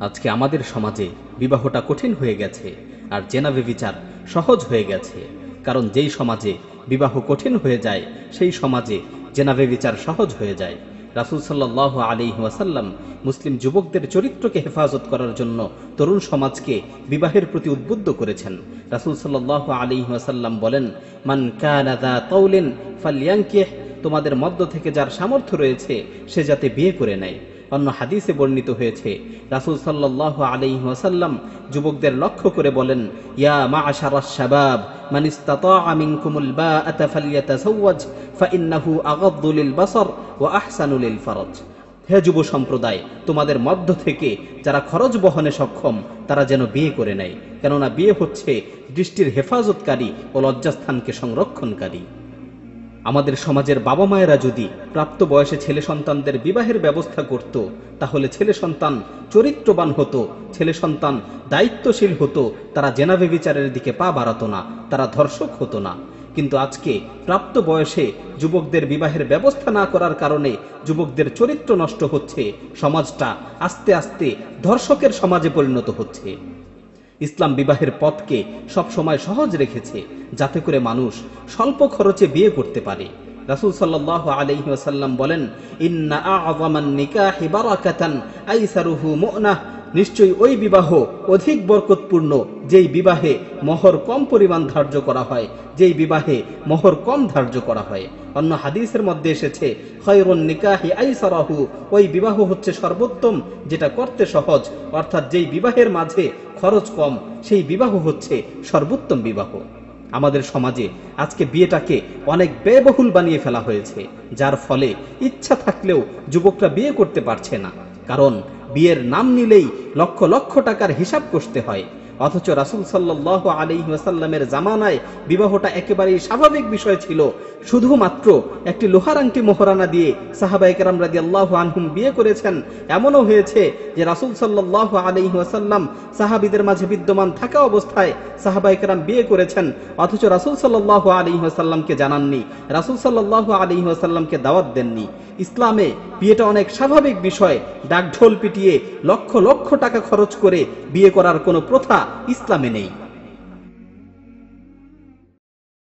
আজকে আমাদের সমাজে বিবাহটা কঠিন হয়ে গেছে আর জেনাবে বিচার সহজ হয়ে গেছে। কারণ যেই সমাজে বিবাহ কঠিন হয়ে যায়, সেই সমাজে জেনাবে বিচার সহজ হয়ে যায়। রাসুল সাল্লাহ আলী ওয়াসাল্লাম মুসলিম যুবকদের চরিত্রকে হেফাজত করার জন্য তরুণ সমাজকে বিবাহের প্রতি উদ্বুদ্ধ করেছেন। রাসুল সাল্লাহ আলী ওয়াসাল্লাম বলেন, মান কানাদা তৌলেন ফালিয়াঙ্কে তোমাদের মধ্য থেকে যার সামর্থ্য রয়েছে, সে যাতে বিয়ে করে নেয়। অন্য হাদিসে বর্ণিত হয়েছে। রাসুল সাল্লাহ আলাইহি ওয়াসাল্লাম যুবকদের লক্ষ্য করে বলেন, ইয়া মা আশারাস শাবাব বাআতা ফালইয়াতাসাওয়াজ, ফাইন্নাহু আগাদ্দু লিল বাসার ওয়া আহসানু লিল ফারাজ। হে যুব সম্প্রদায়, তোমাদের মধ্য থেকে যারা খরচ বহনে সক্ষম, তারা যেন বিয়ে করে নেয়। কেননা বিয়ে হচ্ছে দৃষ্টির হেফাজতকারী ও লজ্জাস্থানকে সংরক্ষণকারী। আমাদের সমাজের বাবা মায়েরা যদি প্রাপ্ত বয়সে ছেলে সন্তানদের বিবাহের ব্যবস্থা করত, তাহলে ছেলে সন্তান চরিত্রবান হতো, ছেলে সন্তান দায়িত্বশীল হতো, তারা জেনাবে বিচারের দিকে পা বাড়াত না, তারা ধর্ষক হতো না। কিন্তু আজকে প্রাপ্ত বয়সে যুবকদের বিবাহের ব্যবস্থা না করার কারণে যুবকদের চরিত্র নষ্ট হচ্ছে, সমাজটা আস্তে আস্তে ধর্ষকের সমাজে পরিণত হচ্ছে। ইসলাম বিবাহের পথকে সবসময় সহজ রেখেছে, যাতে করে মানুষ স্বল্প খরচে বিয়ে করতে পারে। রাসুল ওয়াসাল্লাম বলেন নিশ্চয়ই ওই বিবাহ অধিক বরকতপূর্ণ, যেই বিবাহে মহর কম পরিমাণ ধার্য করা হয়, যেই বিবাহে মহর কম ধার্য করা হয়। অন্য হাদিসের মধ্যে এসেছে, খয়রুন নিকাহি আইসারাহু ওই বিবাহ হচ্ছে সর্বোত্তম, যেটা করতে সহজ, অর্থাৎ যেই বিবাহের মাঝে খরচ কম, সেই বিবাহ হচ্ছে সর্বোত্তম বিবাহ। আমাদের সমাজে আজকে বিয়েটাকে অনেক ব্যয়বহুল বানিয়ে ফেলা হয়েছে, যার ফলে ইচ্ছা থাকলেও যুবকরা বিয়ে করতে পারছে না। কারণ বিয়ের নাম নিলেই লক্ষ লক্ষ টাকার হিসাব করতে হয়। অথচ রাসুল সাল্লাহ আলী ওয়াসাল্লামের জামানায় বিবাহটা একেবারেই স্বাভাবিক বিষয় ছিল। শুধুমাত্র একটি লোহার আংটি মোহরানা দিয়ে সাহাবা একরাম রাজি আল্লাহ আনহুম বিয়ে করেছেন। এমনও হয়েছে যে রাসুল সাল্লাহ আলী ওয়াসাল্লাম সাহাবিদের মাঝে বিদ্যমান থাকা অবস্থায় সাহাবা একরাম বিয়ে করেছেন। অথচ রাসুল সাল্লাহ আলী ওয়াসাল্লামকে জানাননি, রাসুল সাল্লাহ আলী ওয়াসাল্লামকে দাওয়াত দেননি। ইসলামে বিয়েটা অনেক স্বাভাবিক বিষয়। ডাকঢোল পিটিয়ে লক্ষ লক্ষ টাকা খরচ করে বিয়ে করার কোনো প্রথা ইসলামে নেই।